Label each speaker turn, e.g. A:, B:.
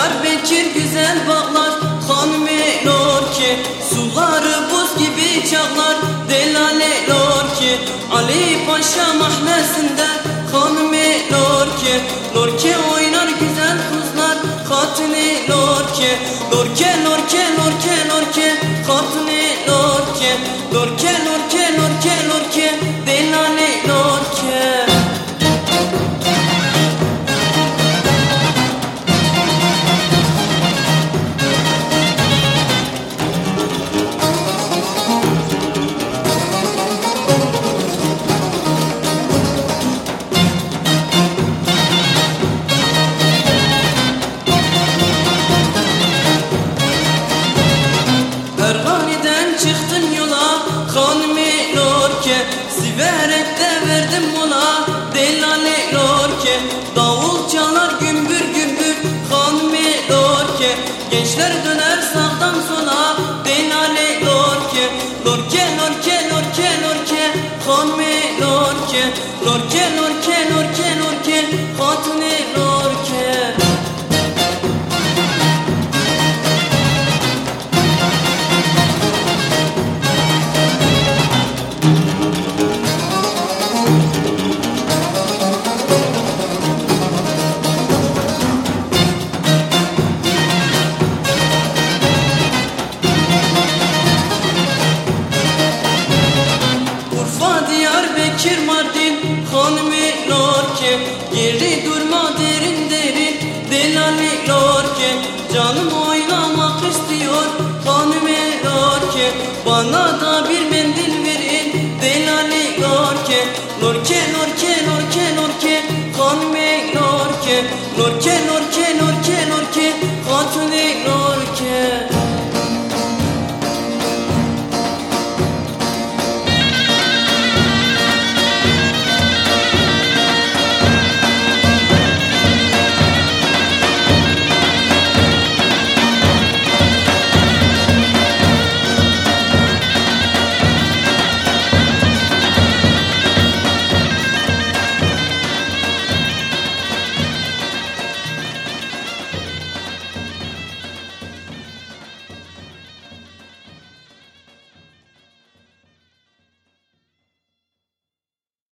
A: Yar Bekir güzel bağlar Han melor ki Suları buz gibi çağlar. Delal elor ki Ali Paşa mahnesinde Han melor ki Lor ki oynar güzel kızlar Hatini lor ki Lor ki lor ki lor ki. Döner sağdan sola Delali Lorke. Lorke Lorke Lorke Lorke. Lorke Lorke. Lorke Diyarbakır, Mardin, hanımı Lorke. Geri durma derin derin, delali Lorke. Canım oynamak istiyor, hanımı Lorke. Bana da bir mendil verin, delali Lorke. Lorke, Lorke